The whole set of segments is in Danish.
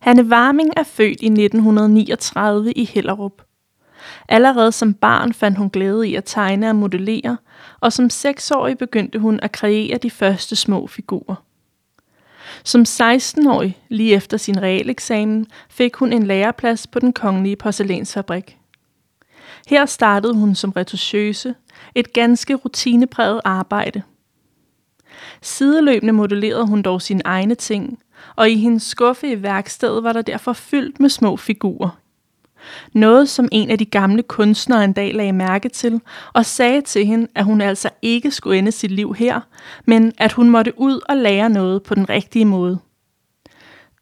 Hanne Warming er født i 1939 i Hellerup. Allerede som barn fandt hun glæde i at tegne og modellere, og som seksårig begyndte hun at kreere de første små figurer. Som 16-årig, lige efter sin realeksamen, fik hun en læreplads på den kongelige porcelænsfabrik. Her startede hun som retuscheuse, et ganske rutinepræget arbejde. Sideløbende modellerede hun dog sine egne ting, og i hendes skuffe i værkstedet var der derfor fyldt med små figurer. Noget, som en af de gamle kunstnere en dag lagde mærke til, og sagde til hende, at hun altså ikke skulle ende sit liv her, men at hun måtte ud og lære noget på den rigtige måde.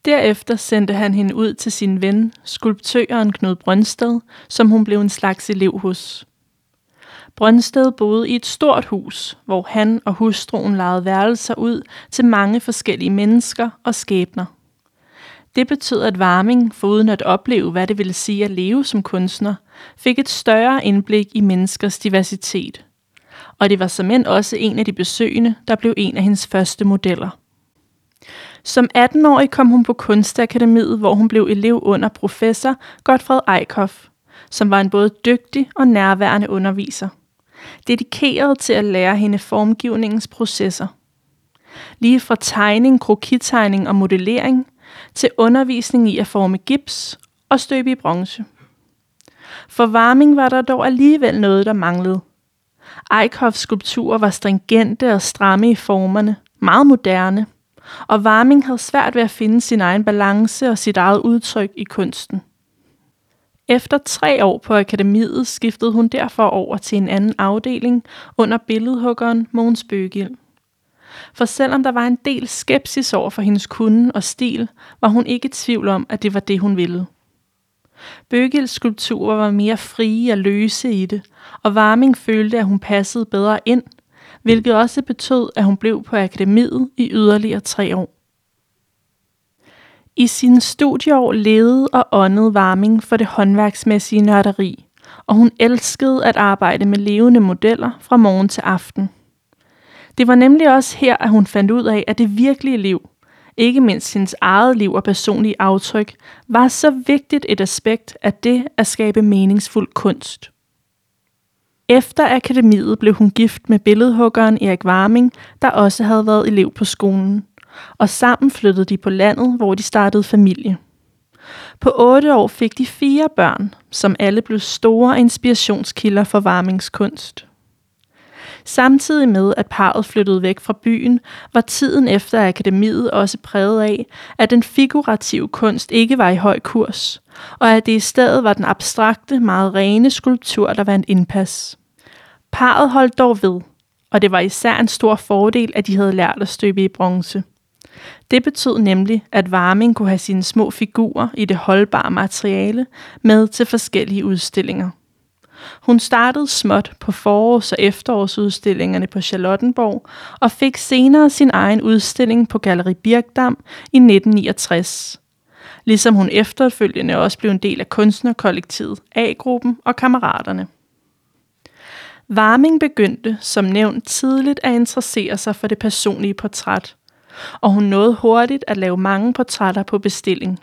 Derefter sendte han hende ud til sin ven, skulptøren Knud Brønsted, som hun blev en slags elev hos. Brønsted boede i et stort hus, hvor han og hustruen lejede værelser ud til mange forskellige mennesker og skæbner. Det betød, at Warming, foruden at opleve, hvad det ville sige at leve som kunstner, fik et større indblik i menneskers diversitet. Og det var som end også en af de besøgende, der blev en af hendes første modeller. Som 18-årig kom hun på Kunstakademiet, hvor hun blev elev under professor Godfred Eickhoff, som var en både dygtig og nærværende underviser. Dedikeret til at lære hende formgivningens processer. Lige fra tegning, krokitegning og modellering – til undervisning i at forme gips og støbe i bronze. For varming var der dog alligevel noget, der manglede. Eichhoffs skulpturer var stringente og stramme i formerne, meget moderne, og Warming havde svært ved at finde sin egen balance og sit eget udtryk i kunsten. Efter tre år på akademiet skiftede hun derfor over til en anden afdeling under billedhuggeren Mogens Bøgild. For selvom der var en del skepsis over for hendes kunde og stil, var hun ikke i tvivl om, at det var det, hun ville. Bøgels skulpturer var mere frie og løse i det, og Warming følte, at hun passede bedre ind, hvilket også betød, at hun blev på akademiet i yderligere tre år. I sine studieår levede og åndede Warming for det håndværksmæssige nørderi, og hun elskede at arbejde med levende modeller fra morgen til aften. Det var nemlig også her, at hun fandt ud af, at det virkelige liv, ikke mindst hendes eget liv og personlige aftryk, var så vigtigt et aspekt af det at skabe meningsfuld kunst. Efter akademiet blev hun gift med billedhuggeren Erik Warming, der også havde været elev på skolen. Og sammen flyttede de på landet, hvor de startede familie. På otte år fik de fire børn, som alle blev store inspirationskilder for varmingskunst. Samtidig med, at parret flyttede væk fra byen, var tiden efter akademiet også præget af, at den figurative kunst ikke var i høj kurs, og at det i stedet var den abstrakte, meget rene skulptur, der vandt indpas. Parret holdt dog ved, og det var især en stor fordel, at de havde lært at støbe i bronze. Det betød nemlig, at Warming kunne have sine små figurer i det holdbare materiale med til forskellige udstillinger. Hun startede småt på forårs- og efterårsudstillingerne på Charlottenborg og fik senere sin egen udstilling på Galeri Birkdam i 1969. Ligesom hun efterfølgende også blev en del af kunstnerkollektivet A-gruppen og Kammeraterne. Warming begyndte, som nævnt, tidligt at interessere sig for det personlige portræt, og hun nåede hurtigt at lave mange portrætter på bestilling.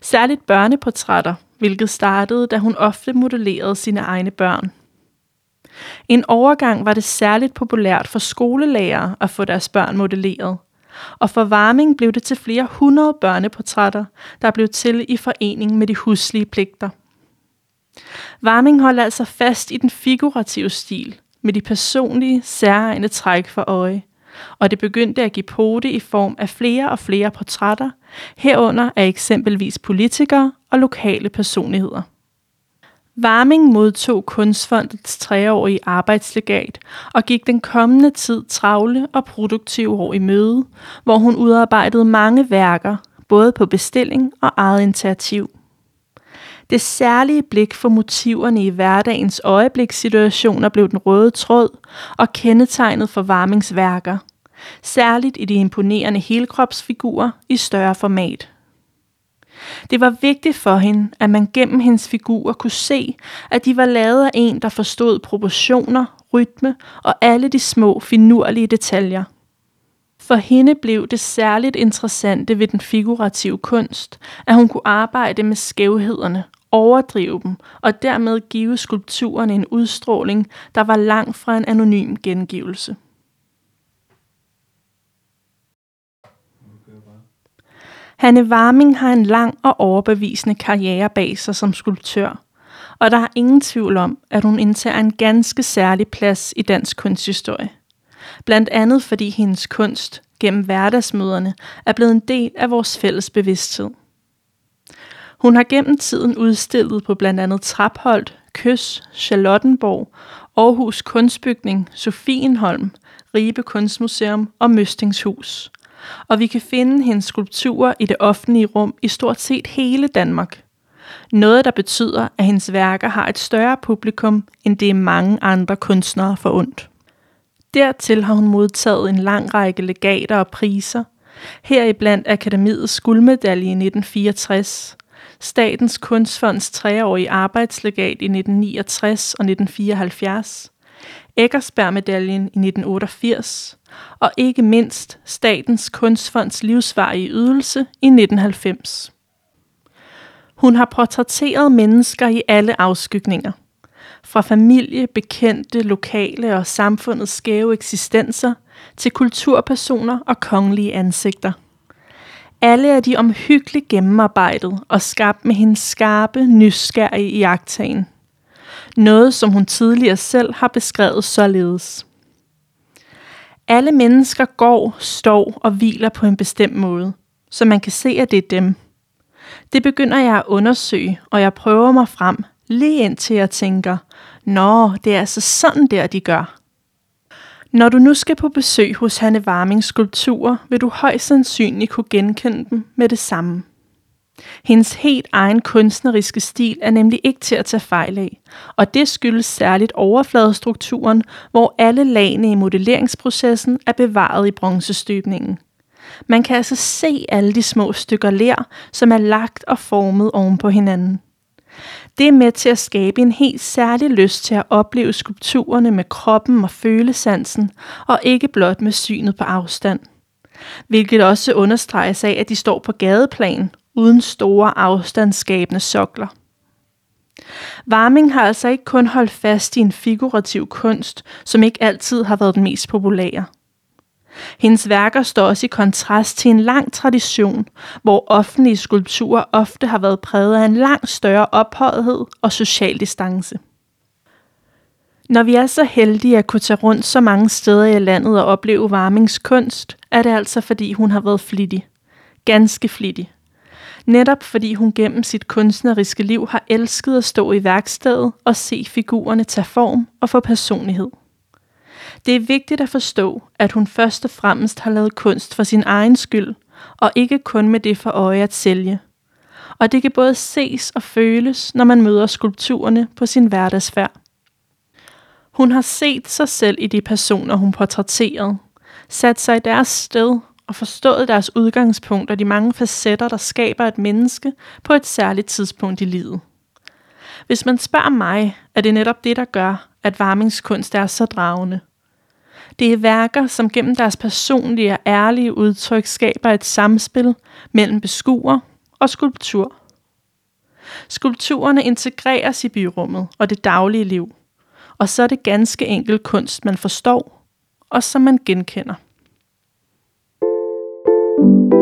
Særligt børneportrætter, hvilket startede, da hun ofte modellerede sine egne børn. En overgang var det særligt populært for skolelærere at få deres børn modelleret, og for Warming blev det til flere hundrede børneportrætter, der blev til i forening med de huslige pligter. Warming holdt altså fast i den figurative stil, med de personlige, særegne træk for øje, og det begyndte at give pote i form af flere og flere portrætter, herunder af eksempelvis politikere og lokale personligheder. Warming modtog Kunstfondets treårige arbejdslegat og gik den kommende tid travle og produktive år i møde, hvor hun udarbejdede mange værker, både på bestilling og eget initiativ. Det særlige blik for motiverne i hverdagens øjeblikssituationer blev den røde tråd og kendetegnet for varmingsværker, særligt i de imponerende helkropsfigurer i større format. Det var vigtigt for hende, at man gennem hendes figurer kunne se, at de var lavet af en, der forstod proportioner, rytme og alle de små, finurlige detaljer. For hende blev det særligt interessante ved den figurative kunst, at hun kunne arbejde med skævhederne, overdrive dem og dermed give skulpturerne en udstråling, der var langt fra en anonym gengivelse. Hanne Warming har en lang og overbevisende karriere bag sig som skulptør, og der er ingen tvivl om, at hun indtager en ganske særlig plads i dansk kunsthistorie. Blandt andet fordi hendes kunst gennem hverdagsmøderne er blevet en del af vores fælles bevidsthed. Hun har gennem tiden udstillet på blandt andet Trapholdt, Kys, Charlottenborg, Aarhus Kunstbygning, Sofienholm, Ribe Kunstmuseum og Møstingshus. Og vi kan finde hendes skulpturer i det offentlige rum i stort set hele Danmark. Noget, der betyder, at hendes værker har et større publikum, end det er mange andre kunstnere for ondt. Dertil har hun modtaget en lang række legater og priser, heriblandt Akademiets guldmedalje i 1964, Statens Kunstfonds treårige arbejdslegat i 1969 og 1974, Eckersberg-medaljen i 1988 og ikke mindst Statens Kunstfonds livsvarige ydelse i 1990. Hun har portrætteret mennesker i alle afskygninger. Fra familie, bekendte, lokale og samfundets skæve eksistenser til kulturpersoner og kongelige ansigter. Alle er de omhyggeligt gennemarbejdet og skabt med hendes skarpe, nysgerrige iagtagen. Noget, som hun tidligere selv har beskrevet således. Alle mennesker går, står og hviler på en bestemt måde, så man kan se, at det er dem. Det begynder jeg at undersøge, og jeg prøver mig frem, lige indtil jeg tænker, Nå, det er altså sådan der, de gør. Når du nu skal på besøg hos Hanne Warmings skulpturer, vil du højst sandsynligt kunne genkende dem med det samme. Hendes helt egen kunstneriske stil er nemlig ikke til at tage fejl af, og det skyldes særligt overfladestrukturen, hvor alle lagene i modelleringsprocessen er bevaret i bronzestøbningen. Man kan altså se alle de små stykker ler, som er lagt og formet oven på hinanden. Det er med til at skabe en helt særlig lyst til at opleve skulpturerne med kroppen og følesansen, og ikke blot med synet på afstand. Hvilket også understreges af, at de står på gadeplan, uden store afstandsskabende sokler. Warming har altså ikke kun holdt fast i en figurativ kunst, som ikke altid har været den mest populære. Hendes værker står også i kontrast til en lang tradition, hvor offentlige skulpturer ofte har været præget af en langt større ophøjethed og social distance. Når vi er så heldige at kunne tage rundt så mange steder i landet og opleve Varmings kunst, er det altså fordi hun har været flittig. Ganske flittig. Netop fordi hun gennem sit kunstneriske liv har elsket at stå i værkstedet og se figurerne tage form og få personlighed. Det er vigtigt at forstå, at hun først og fremmest har lavet kunst for sin egen skyld, og ikke kun med det for øje at sælge. Og det kan både ses og føles, når man møder skulpturerne på sin hverdagsfærd. Hun har set sig selv i de personer, hun portrætterede, sat sig i deres sted og forstået deres udgangspunkt og de mange facetter, der skaber et menneske på et særligt tidspunkt i livet. Hvis man spørger mig, er det netop det, der gør, at varmingskunst er så dragende – det er værker, som gennem deres personlige og ærlige udtryk skaber et samspil mellem beskuer og skulptur. Skulpturerne integreres i byrummet og det daglige liv, og så er det ganske enkelt kunst, man forstår, og som man genkender. thank you